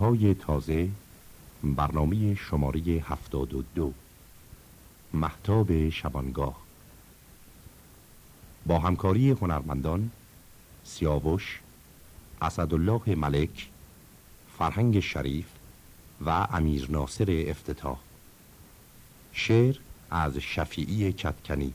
های تازه برنامه شماره هفتاد و دو. محتاب شبانگاه. با همکاری هنرمندان سیاوش اسدالله ملک فرهنگ شریف و امیر ناصر افتتاح. شعر از شفیعی چتکنی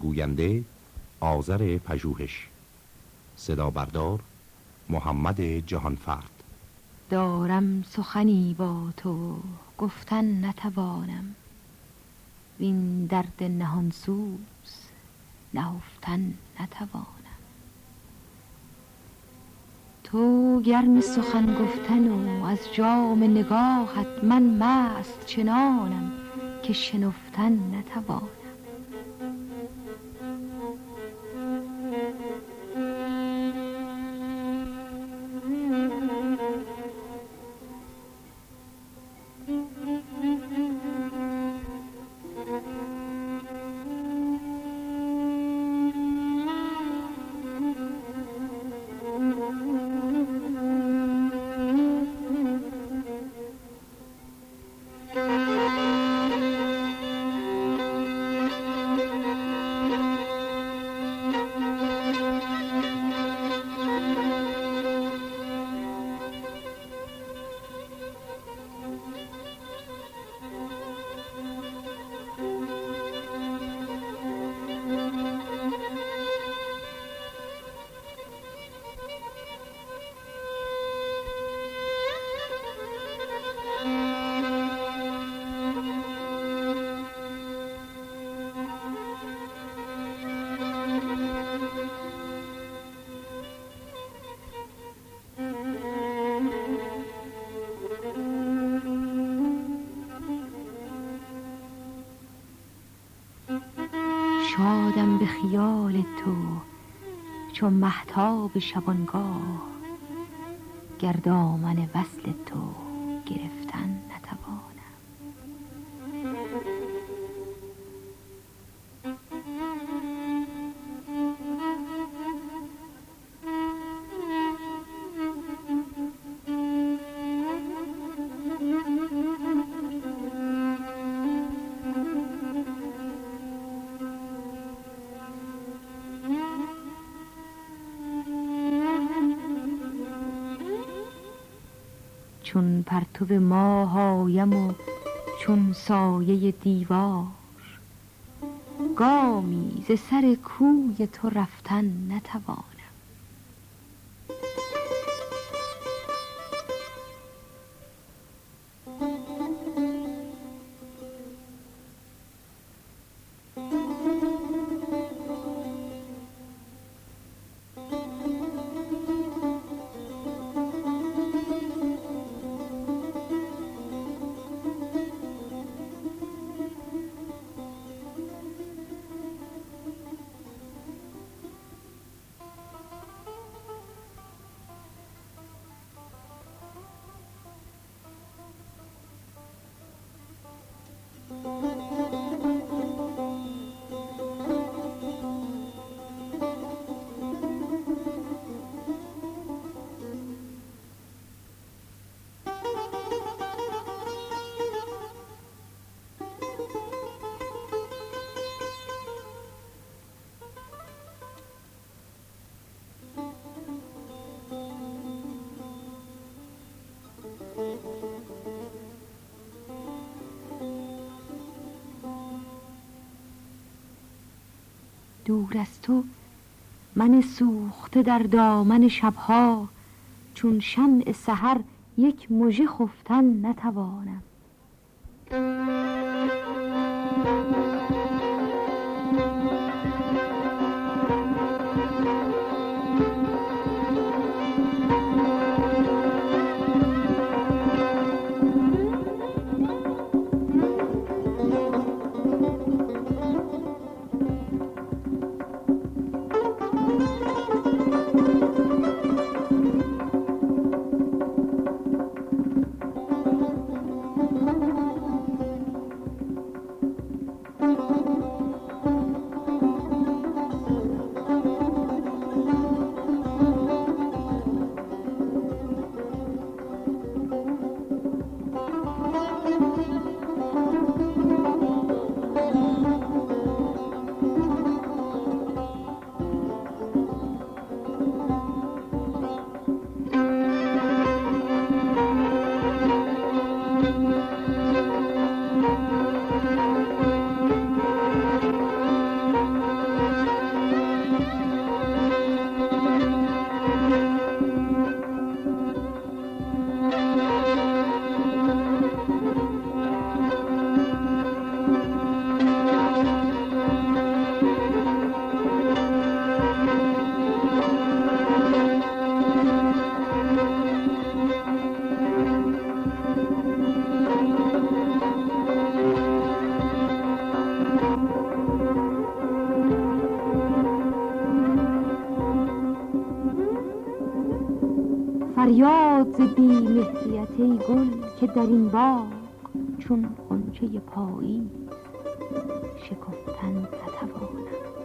گوینده آذر پژوهش. صدا بردار محمد جهانفرد. دارم سخنی با تو گفتن نتوانم. وین درد نهان سوز نهفتن نتوانم. تو گرم سخن گفتن و از جام نگاهت من مست چنانم که شنفتن نتوانم. شادم به خیال تو چون محتاب شبانگاه. گردامن وصل چون پرتو ماه آیم و چون سایه دیوار. گامی ز سر کوی تو رفتن نتوان. دور از تو من سوخته در دامن شبها چون شمع سحر یک مژه خفتن نتوانم. که در این باغ چون غنچه پایی شکفتن نتوانم.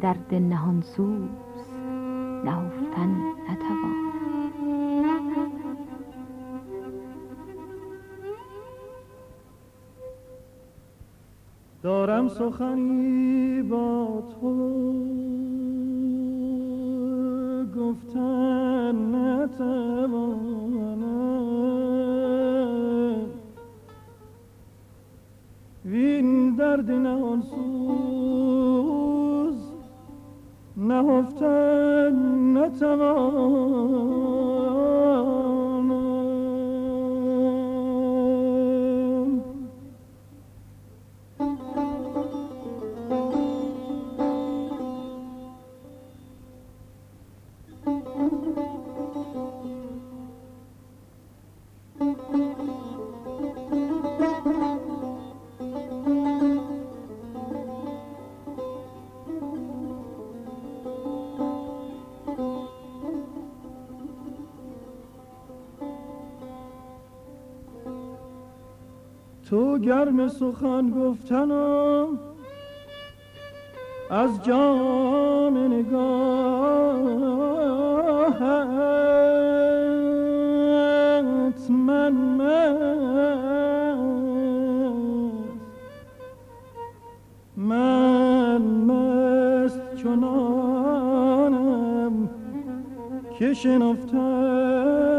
درد نهان سوز نهفتن نتوانم دارم سخنی با تو. گفتن نتوانم. وین درد نهان نهفتن نتوانم تو گرم سخن گفتنم از جام نگاهت من مست. من مست چنانم که شنفتن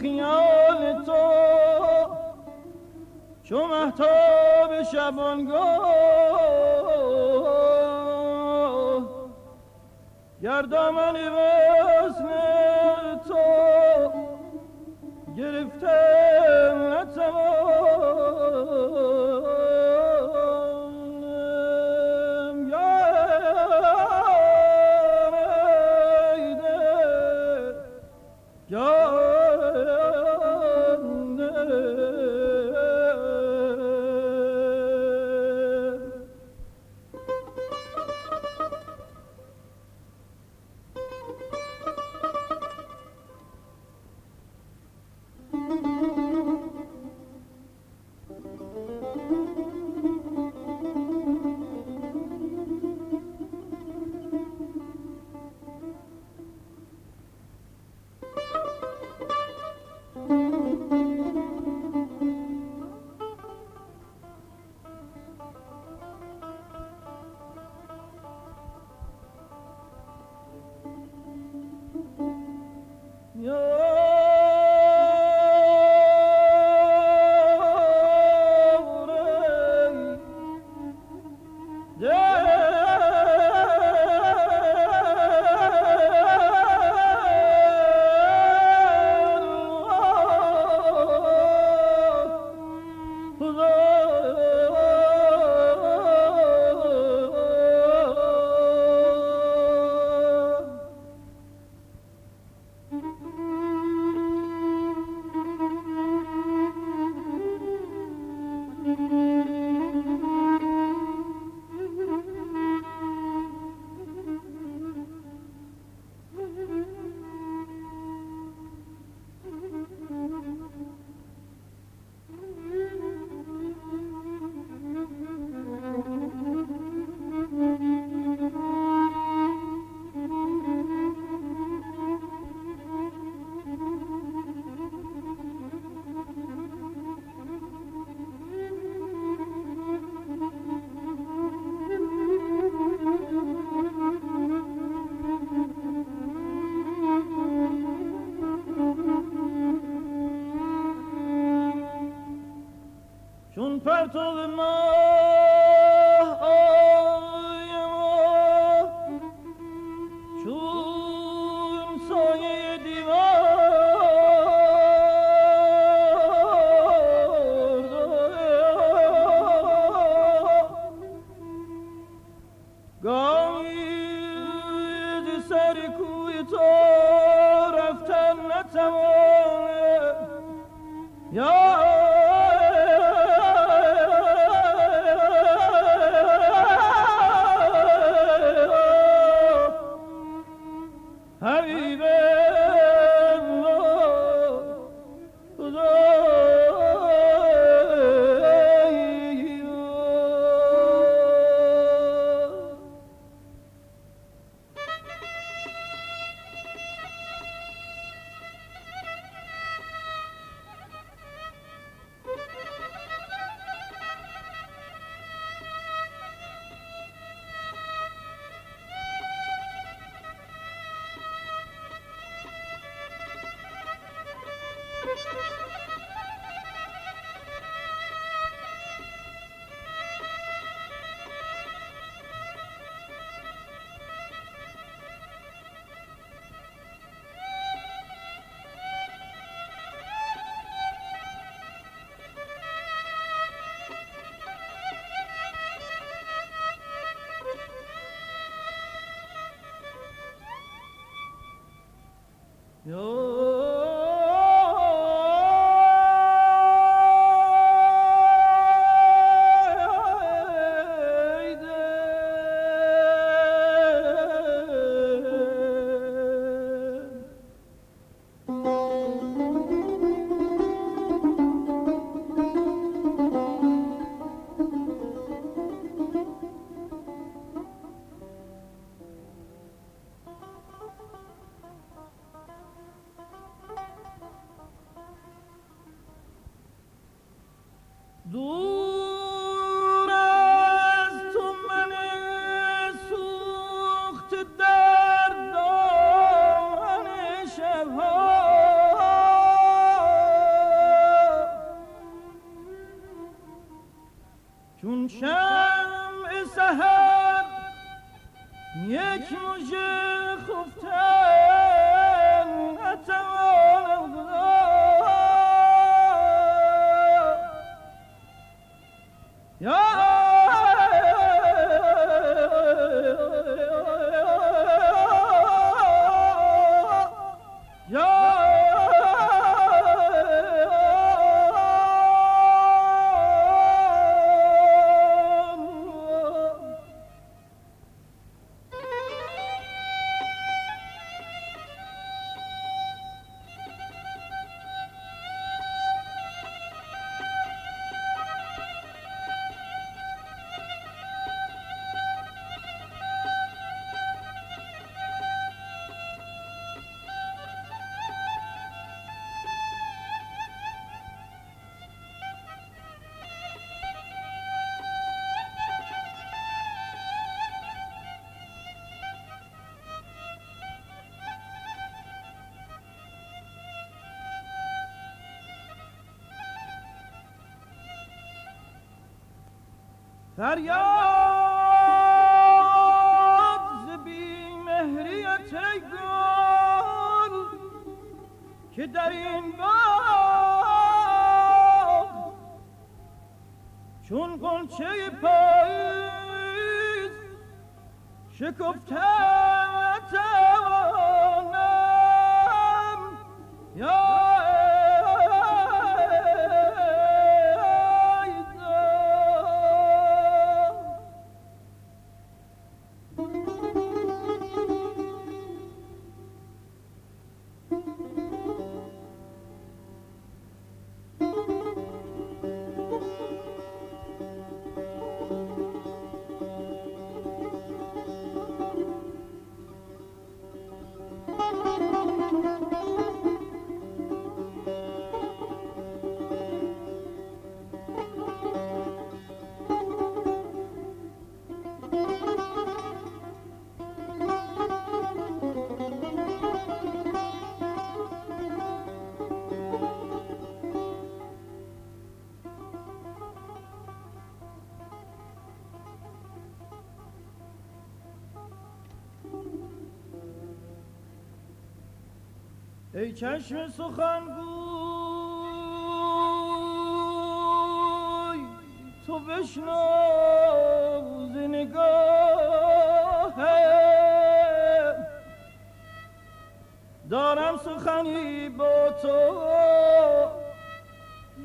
خیال تو. چو محتاب شبانگاه گردامن وصل تو گرفته نتوانم سوارم یا فریاد ز بیمهری چگال که در این باب چون گلچه پاییز شکفته ای چشم سخنگوی تو بشنو ز دارم سخنی با تو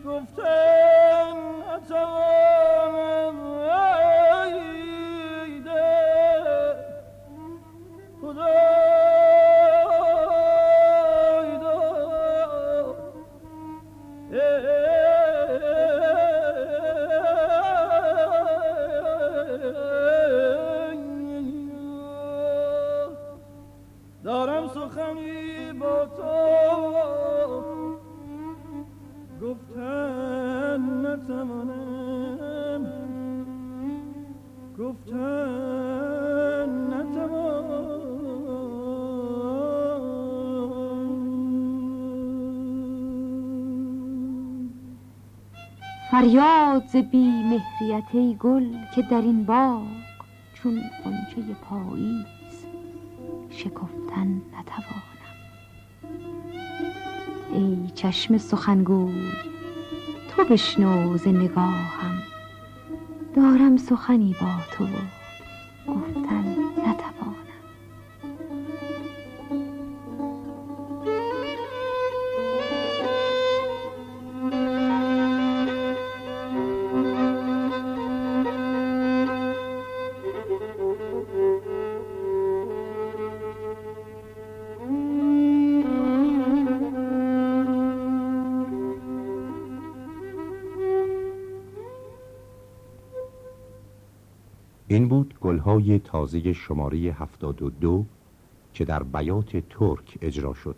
گفتن نتوانم فریاد ز بی مهریت ای گل که در این باغ چون قنچه پاییز شکفتن نتوانم. ای چشم سخنگوی تو بشنو ز نگاهم. دارم سخنی با تو. گلهای تازه شماره 72 که در بیات ترک اجرا شد.